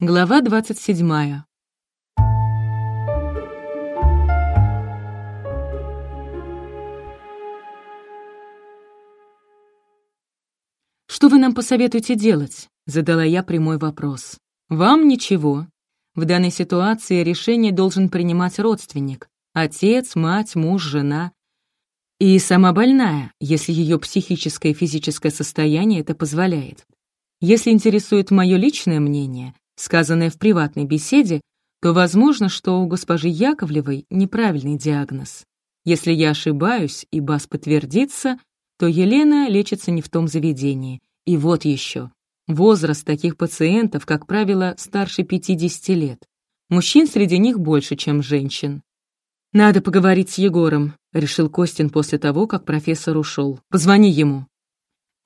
Глава двадцать седьмая. «Что вы нам посоветуете делать?» — задала я прямой вопрос. «Вам ничего. В данной ситуации решение должен принимать родственник. Отец, мать, муж, жена. И сама больная, если ее психическое и физическое состояние это позволяет. Если интересует мое личное мнение, сказанное в приватной беседе, то возможно, что у госпожи Яковлевой неправильный диагноз. Если я ошибаюсь, и БАС подтвердится, то Елена лечится не в том заведении. И вот еще. Возраст таких пациентов, как правило, старше 50 лет. Мужчин среди них больше, чем женщин. «Надо поговорить с Егором», — решил Костин после того, как профессор ушел. «Позвони ему».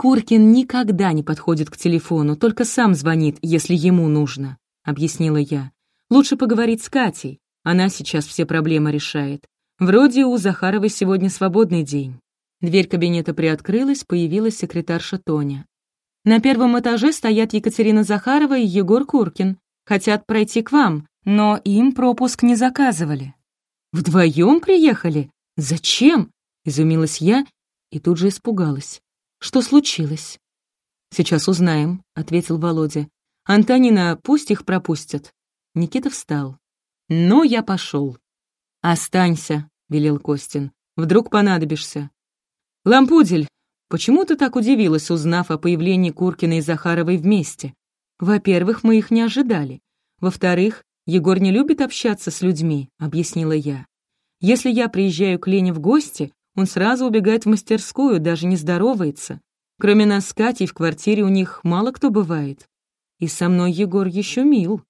«Куркин никогда не подходит к телефону, только сам звонит, если ему нужно», — объяснила я. «Лучше поговорить с Катей. Она сейчас все проблемы решает. Вроде у Захаровой сегодня свободный день». Дверь кабинета приоткрылась, появилась секретарша Тоня. «На первом этаже стоят Екатерина Захарова и Егор Куркин. Хотят пройти к вам, но им пропуск не заказывали». «Вдвоем приехали? Зачем?» — изумилась я и тут же испугалась. Что случилось?» «Сейчас узнаем», — ответил Володя. «Антонина, пусть их пропустят». Никита встал. «Ну, я пошел. «Останься», — велел Костин. «Вдруг понадобишься». «Лампудель, почему ты так удивилась, узнав о появлении Куркина и Захаровой вместе? Во-первых, мы их не ожидали. Во-вторых, Егор не любит общаться с людьми», — объяснила я. «Если я приезжаю к Лене в гости, он сразу убегает в мастерскую, даже не здоровается. Кроме нас с Катей в квартире у них мало кто бывает. И со мной Егор еще мил.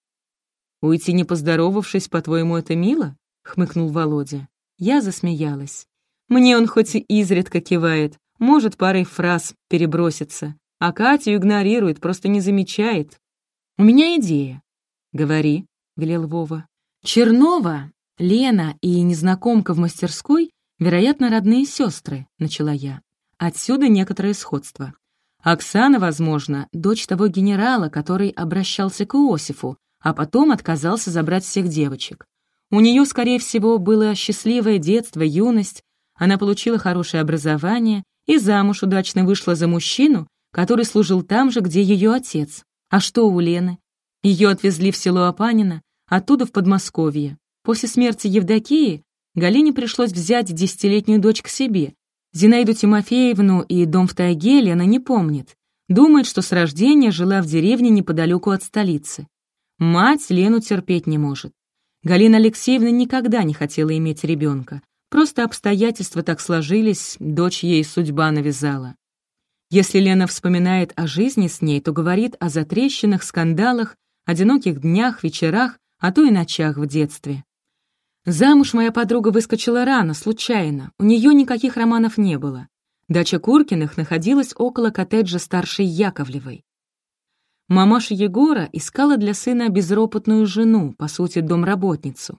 «Уйти не поздоровавшись, по-твоему, это мило?» — хмыкнул Володя. Я засмеялась. Мне он хоть и изредка кивает, может парой фраз переброситься, а Катю игнорирует, просто не замечает. «У меня идея». «Говори», — велел Вова. «Чернова, Лена и незнакомка в мастерской Вероятно, родные сестры, начала я. Отсюда некоторое сходство. Оксана, возможно, дочь того генерала, который обращался к Иосифу, а потом отказался забрать всех девочек. У нее, скорее всего, было счастливое детство, юность, она получила хорошее образование и замуж удачно вышла за мужчину, который служил там же, где ее отец. А что у Лены? Ее отвезли в село Апанина, оттуда в Подмосковье. После смерти Евдокии Галине пришлось взять десятилетнюю дочь к себе. Зинаиду Тимофеевну и дом в тайге она не помнит. Думает, что с рождения жила в деревне неподалеку от столицы. Мать Лену терпеть не может. Галина Алексеевна никогда не хотела иметь ребенка. Просто обстоятельства так сложились, дочь ей судьба навязала. Если Лена вспоминает о жизни с ней, то говорит о затрещинах, скандалах, одиноких днях, вечерах, а то и ночах в детстве. Замуж моя подруга выскочила рано, случайно. У нее никаких романов не было. Дача Куркиных находилась около коттеджа старшей Яковлевой. Мамаша Егора искала для сына безропотную жену, по сути, домработницу.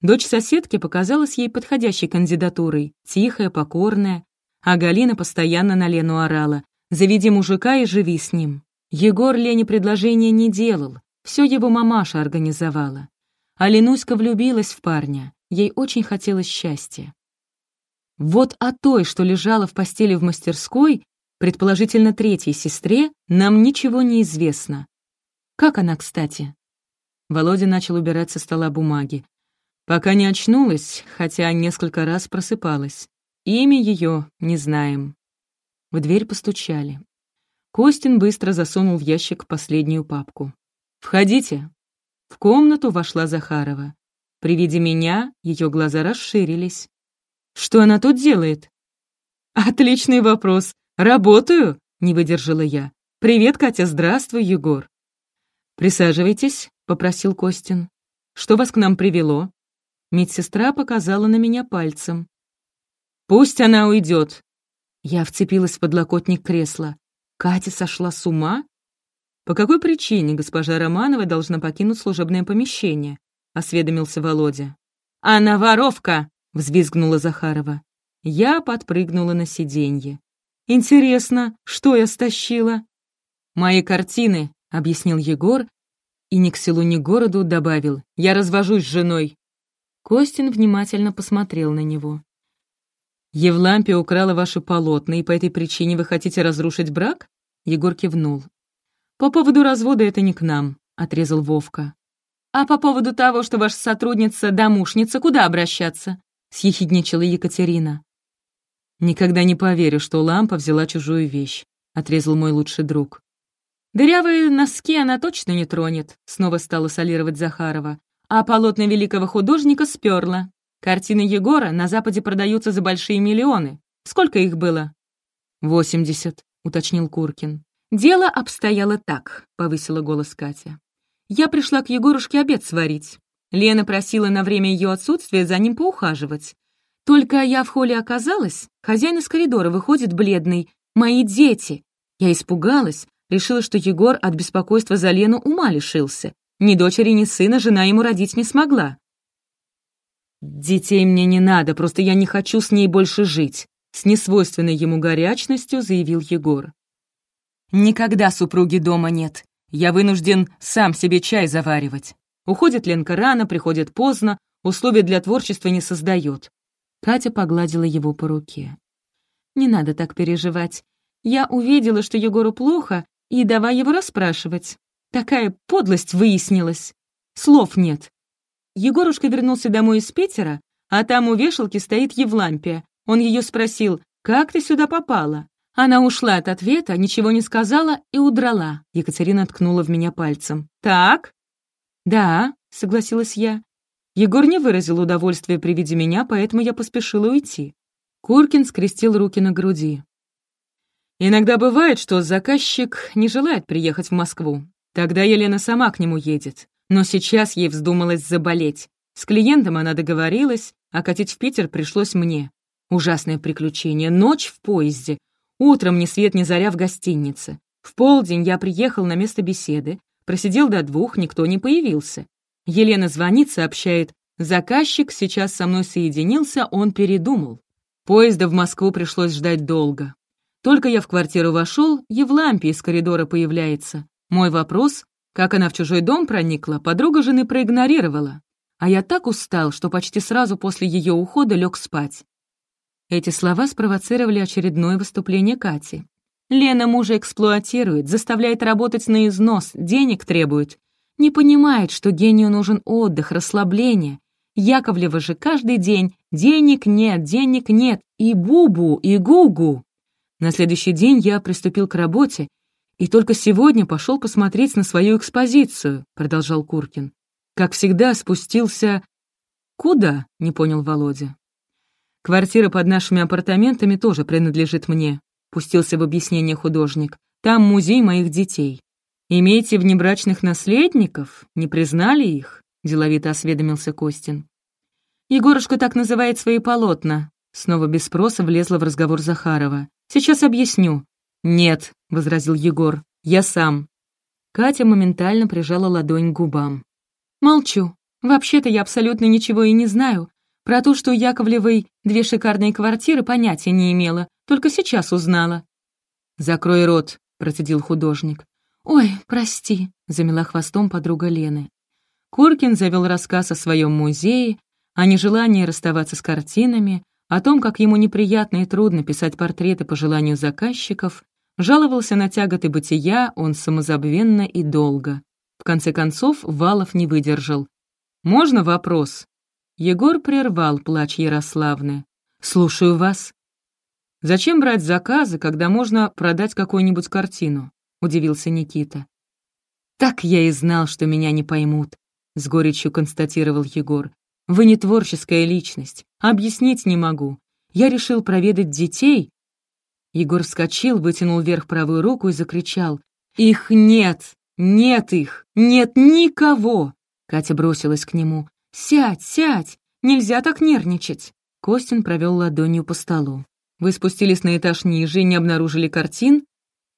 Дочь соседки показалась ей подходящей кандидатурой, тихая, покорная, а Галина постоянно на Лену орала «Заведи мужика и живи с ним». Егор Лене предложения не делал, все его мамаша организовала. А Ленуська влюбилась в парня, ей очень хотелось счастья. Вот о той, что лежала в постели в мастерской, предположительно третьей сестре, нам ничего не известно. Как она, кстати? Володя начал убирать со стола бумаги. Пока не очнулась, хотя несколько раз просыпалась. Имя ее не знаем. В дверь постучали. Костин быстро засунул в ящик последнюю папку. «Входите», в комнату вошла Захарова. При виде меня ее глаза расширились. «Что она тут делает?» «Отличный вопрос. Работаю?» — не выдержала я. «Привет, Катя, здравствуй, Егор». «Присаживайтесь», — попросил Костин. «Что вас к нам привело?» Медсестра показала на меня пальцем. «Пусть она уйдет». Я вцепилась в подлокотник кресла. Катя сошла с ума? «По какой причине госпожа Романова должна покинуть служебное помещение?» — осведомился Володя. «Она воровка!» — взвизгнула Захарова. Я подпрыгнула на сиденье. «Интересно, что я стащила?» «Мои картины», — объяснил Егор и ни к селу, ни к городу добавил «Я развожусь с женой». Костин внимательно посмотрел на него. «Евлампия украла ваши полотна, и по этой причине вы хотите разрушить брак?» Егор кивнул. «По поводу развода это не к нам», — отрезал Вовка. «А по поводу того, что ваша сотрудница-домушница, куда обращаться?» — съехидничала Екатерина. «Никогда не поверю, что лампа взяла чужую вещь», — отрезал мой лучший друг. «Дырявые носки она точно не тронет», — снова стала солировать Захарова. «А полотна великого художника сперла. Картины Егора на Западе продаются за большие миллионы. Сколько их было?» «Восемьдесят», — уточнил Куркин. «Дело обстояло так», — повысила голос Катя. «Я пришла к Егорушке обед сварить. Лена просила на время ее отсутствия за ним поухаживать. Только я в холле оказалась, хозяин из коридора выходит бледный. «Мои дети!» Я испугалась, решила, что Егор от беспокойства за Лену ума лишился. Ни дочери, ни сына жена ему родить не смогла. «Детей мне не надо, просто я не хочу с ней больше жить», с несвойственной ему горячностью заявил Егор. «Никогда супруги дома нет. Я вынужден сам себе чай заваривать. Уходит Ленка рано, приходит поздно, условий для творчества не создает. Катя погладила его по руке. «Не надо так переживать. Я увидела, что Егору плохо, и давай его расспрашивать. Такая подлость выяснилась. Слов нет. Егорушка вернулся домой из Питера, а там у вешалки стоит Евлампия. Он ее спросил, «Как ты сюда попала?» Она ушла от ответа, ничего не сказала и удрала. Екатерина ткнула в меня пальцем. «Так?» «Да», — согласилась я. Егор не выразил удовольствия при виде меня, поэтому я поспешила уйти. Куркин скрестил руки на груди. «Иногда бывает, что заказчик не желает приехать в Москву. Тогда Елена сама к нему едет. Но сейчас ей вздумалось заболеть. С клиентом она договорилась, а катить в Питер пришлось мне. Ужасное приключение. Ночь в поезде. Утром ни свет ни заря в гостинице. В полдень я приехал на место беседы, Просидел до двух, никто не появился. Елена звонит, сообщает, заказчик сейчас со мной соединился, он передумал. Поезда в Москву пришлось ждать долго. Только я в квартиру вошел, Евлампия из коридора появляется. Мой вопрос, как она в чужой дом проникла, подруга жены проигнорировала. А я так устал, что почти сразу после ее ухода лег спать. Эти слова спровоцировали очередное выступление Кати. Лена мужа эксплуатирует, заставляет работать на износ, денег требует. Не понимает, что гению нужен отдых, расслабление. Яковлева же каждый день «денег нет, денег нет» и бубу, и гугу. На следующий день я приступил к работе и только сегодня пошел посмотреть на свою экспозицию, продолжал Куркин. Как всегда, спустился... Куда? не понял Володя. Квартира под нашими апартаментами тоже принадлежит мне. — пустился в объяснение художник. «Там музей моих детей. Имеете внебрачных наследников? Не признали их?» — деловито осведомился Костин. «Егорушка так называет свои полотна». Снова без спроса влезла в разговор Захарова. «Сейчас объясню». «Нет», — возразил Егор, — «я сам». Катя моментально прижала ладонь к губам. «Молчу. Вообще-то я абсолютно ничего и не знаю. Про то, что у Яковлевой две шикарные квартиры, понятия не имела. Только сейчас узнала». «Закрой рот», — процедил художник. «Ой, прости», — замела хвостом подруга Лены. Куркин завел рассказ о своем музее, о нежелании расставаться с картинами, о том, как ему неприятно и трудно писать портреты по желанию заказчиков, жаловался на тяготы бытия он самозабвенно и долго. В конце концов Валов не выдержал. «Можно вопрос?» Егор прервал плач Ярославны. «Слушаю вас». «Зачем брать заказы, когда можно продать какую-нибудь картину?» — удивился Никита. «Так я и знал, что меня не поймут», — с горечью констатировал Егор. «Вы не творческая личность. Объяснить не могу. Я решил проведать детей». Егор вскочил, вытянул вверх правую руку и закричал. «Их нет! Нет их! Нет никого!» Катя бросилась к нему. «Сядь, сядь! Нельзя так нервничать!» Костин провел ладонью по столу. Вы спустились на этаж ниже и не обнаружили картин?»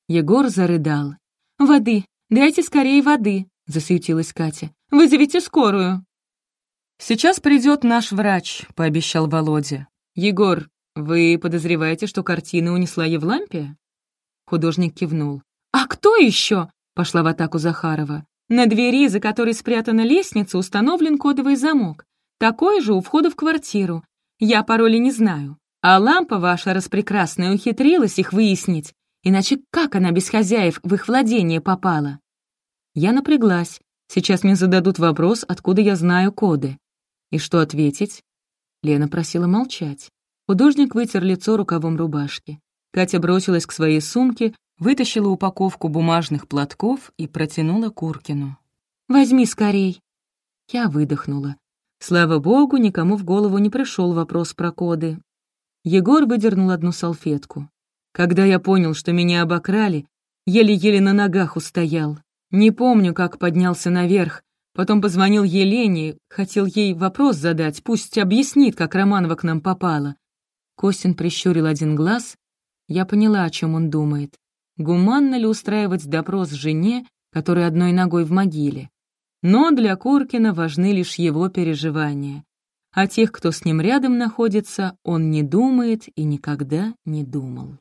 Егор зарыдал. «Воды! Дайте скорее воды!» — засуетилась Катя. «Вызовите скорую!» «Сейчас придет наш врач», — пообещал Володя. «Егор, вы подозреваете, что картины унесла Евлампия?» Художник кивнул. «А кто еще?» — пошла в атаку Захарова. На двери, за которой спрятана лестница, установлен кодовый замок. Такой же у входа в квартиру. Я пароли не знаю. А лампа ваша распрекрасная ухитрилась их выяснить. Иначе как она без хозяев в их владение попала? Я напряглась. Сейчас мне зададут вопрос, откуда я знаю коды. И что ответить? Лена просила молчать. Художник вытер лицо рукавом рубашки. Катя бросилась к своей сумке, вытащила упаковку бумажных платков и протянула Куркину. «Возьми скорей». Я выдохнула. Слава богу, никому в голову не пришел вопрос про коды. Егор выдернул одну салфетку. Когда я понял, что меня обокрали, еле-еле на ногах устоял. Не помню, как поднялся наверх. Потом позвонил Елене, хотел ей вопрос задать, пусть объяснит, как Романова к нам попала. Костин прищурил один глаз. Я поняла, о чем он думает. Гуманно ли устраивать допрос жене, которая одной ногой в могиле? Но для Куркина важны лишь его переживания. А тех, кто с ним рядом находится, он не думает и никогда не думал.